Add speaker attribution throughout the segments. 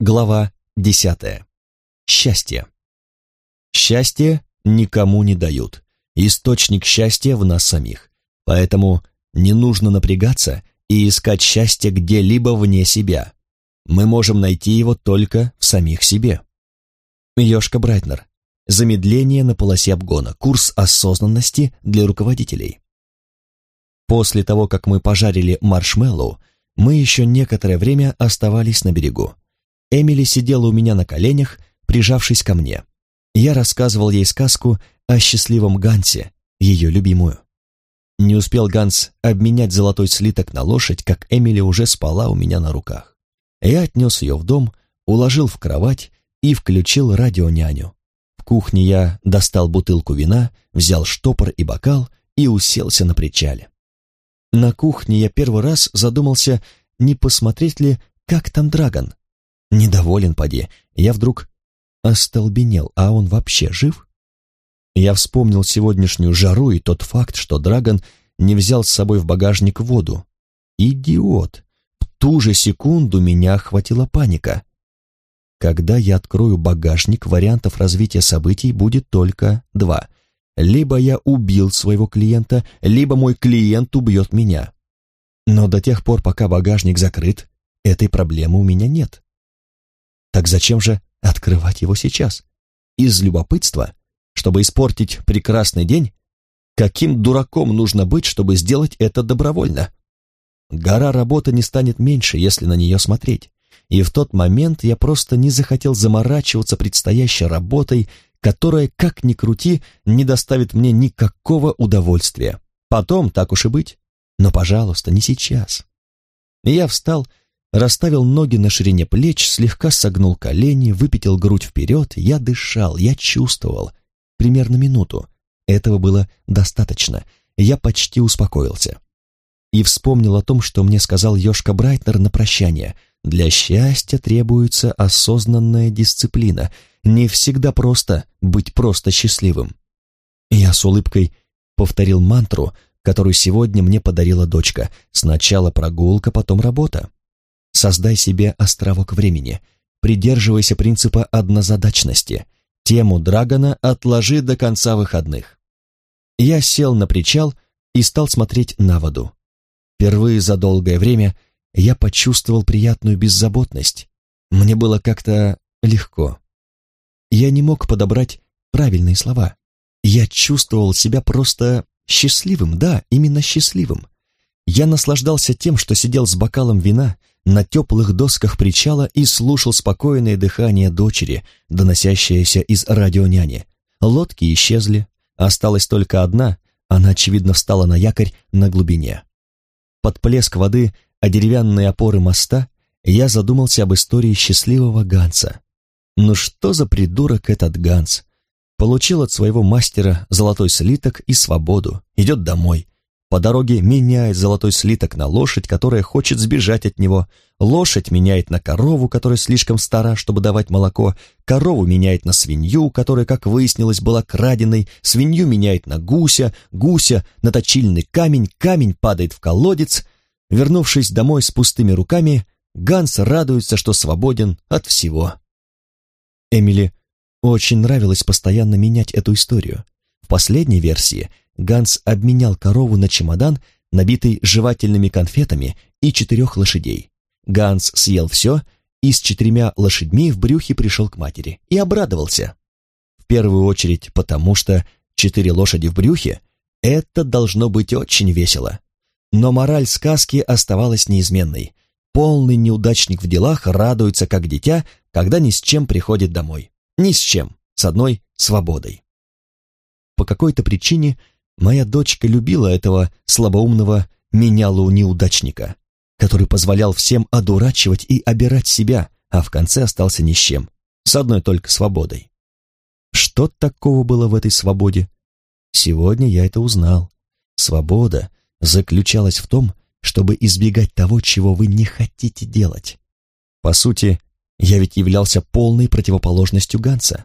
Speaker 1: Глава десятая. Счастье. Счастье никому не дают. Источник счастья в нас самих. Поэтому не нужно напрягаться и искать счастье где-либо вне себя. Мы можем найти его только в самих себе. Йошка Брайтнер. Замедление на полосе обгона. Курс осознанности для руководителей. После того, как мы пожарили маршмеллоу, мы еще некоторое время оставались на берегу. Эмили сидела у меня на коленях, прижавшись ко мне. Я рассказывал ей сказку о счастливом Гансе, ее любимую. Не успел Ганс обменять золотой слиток на лошадь, как Эмили уже спала у меня на руках. Я отнес ее в дом, уложил в кровать и включил радионяню. В кухне я достал бутылку вина, взял штопор и бокал и уселся на причале. На кухне я первый раз задумался, не посмотреть ли, как там Драгон. Недоволен, поди. Я вдруг остолбенел, а он вообще жив? Я вспомнил сегодняшнюю жару и тот факт, что Драгон не взял с собой в багажник воду. Идиот! В ту же секунду меня охватила паника. Когда я открою багажник, вариантов развития событий будет только два. Либо я убил своего клиента, либо мой клиент убьет меня. Но до тех пор, пока багажник закрыт, этой проблемы у меня нет. Так зачем же открывать его сейчас? Из любопытства? Чтобы испортить прекрасный день? Каким дураком нужно быть, чтобы сделать это добровольно? Гора работы не станет меньше, если на нее смотреть. И в тот момент я просто не захотел заморачиваться предстоящей работой, которая, как ни крути, не доставит мне никакого удовольствия. Потом, так уж и быть. Но, пожалуйста, не сейчас. Я встал расставил ноги на ширине плеч, слегка согнул колени, выпятил грудь вперед. Я дышал, я чувствовал. Примерно минуту. Этого было достаточно. Я почти успокоился. И вспомнил о том, что мне сказал Йошка Брайтнер на прощание. Для счастья требуется осознанная дисциплина. Не всегда просто быть просто счастливым. Я с улыбкой повторил мантру, которую сегодня мне подарила дочка. Сначала прогулка, потом работа. Создай себе островок времени. Придерживайся принципа однозадачности. Тему Драгона отложи до конца выходных. Я сел на причал и стал смотреть на воду. Впервые за долгое время я почувствовал приятную беззаботность. Мне было как-то легко. Я не мог подобрать правильные слова. Я чувствовал себя просто счастливым, да, именно счастливым. Я наслаждался тем, что сидел с бокалом вина, на теплых досках причала и слушал спокойное дыхание дочери, доносящееся из радионяни. Лодки исчезли, осталась только одна, она, очевидно, встала на якорь на глубине. Под плеск воды о деревянные опоры моста я задумался об истории счастливого Ганса. Ну что за придурок этот Ганс? Получил от своего мастера золотой слиток и свободу, идет домой, по дороге меняет золотой слиток на лошадь, которая хочет сбежать от него. Лошадь меняет на корову, которая слишком стара, чтобы давать молоко. Корову меняет на свинью, которая, как выяснилось, была краденой. Свинью меняет на гуся, гуся на точильный камень, камень падает в колодец. Вернувшись домой с пустыми руками, Ганс радуется, что свободен от всего. Эмили очень нравилось постоянно менять эту историю. В последней версии Ганс обменял корову на чемодан, набитый жевательными конфетами и четырех лошадей. Ганс съел все и с четырьмя лошадьми в брюхе пришел к матери и обрадовался. В первую очередь потому, что четыре лошади в брюхе — это должно быть очень весело. Но мораль сказки оставалась неизменной. Полный неудачник в делах радуется как дитя, когда ни с чем приходит домой. Ни с чем, с одной свободой. По какой-то причине Моя дочка любила этого слабоумного менялу-неудачника, который позволял всем одурачивать и обирать себя, а в конце остался ни с чем, с одной только свободой. Что такого было в этой свободе? Сегодня я это узнал. Свобода заключалась в том, чтобы избегать того, чего вы не хотите делать. По сути, я ведь являлся полной противоположностью Ганса.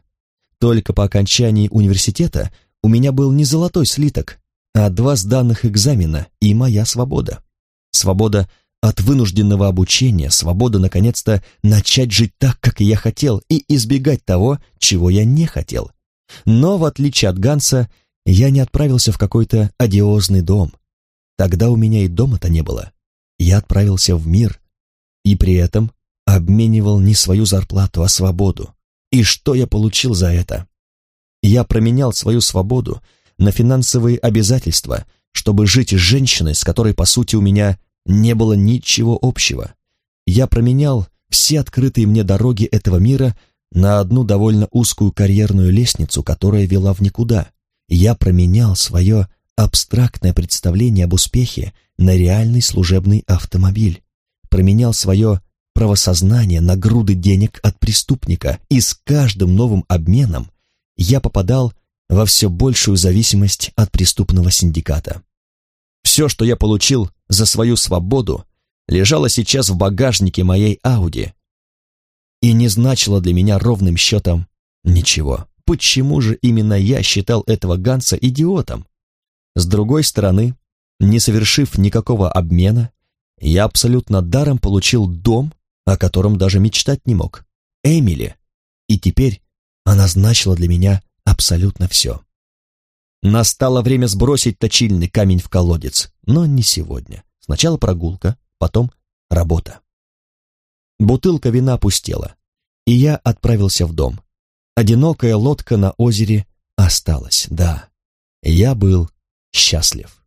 Speaker 1: Только по окончании университета у меня был не золотой слиток, а два сданных экзамена и моя свобода. Свобода от вынужденного обучения, свобода наконец-то начать жить так, как я хотел, и избегать того, чего я не хотел. Но, в отличие от Ганса, я не отправился в какой-то одиозный дом. Тогда у меня и дома-то не было. Я отправился в мир, и при этом обменивал не свою зарплату, а свободу. И что я получил за это? Я променял свою свободу на финансовые обязательства, чтобы жить с женщиной, с которой, по сути, у меня не было ничего общего. Я променял все открытые мне дороги этого мира на одну довольно узкую карьерную лестницу, которая вела в никуда. Я променял свое абстрактное представление об успехе на реальный служебный автомобиль, променял свое правосознание на груды денег от преступника, и с каждым новым обменом я попадал во все большую зависимость от преступного синдиката. Все, что я получил за свою свободу, лежало сейчас в багажнике моей Ауди и не значило для меня ровным счетом ничего. Почему же именно я считал этого Ганса идиотом? С другой стороны, не совершив никакого обмена, я абсолютно даром получил дом, о котором даже мечтать не мог. Эмили. И теперь она значила для меня абсолютно все. Настало время сбросить точильный камень в колодец, но не сегодня. Сначала прогулка, потом работа. Бутылка вина опустела, и я отправился в дом. Одинокая лодка на озере осталась, да. Я был счастлив.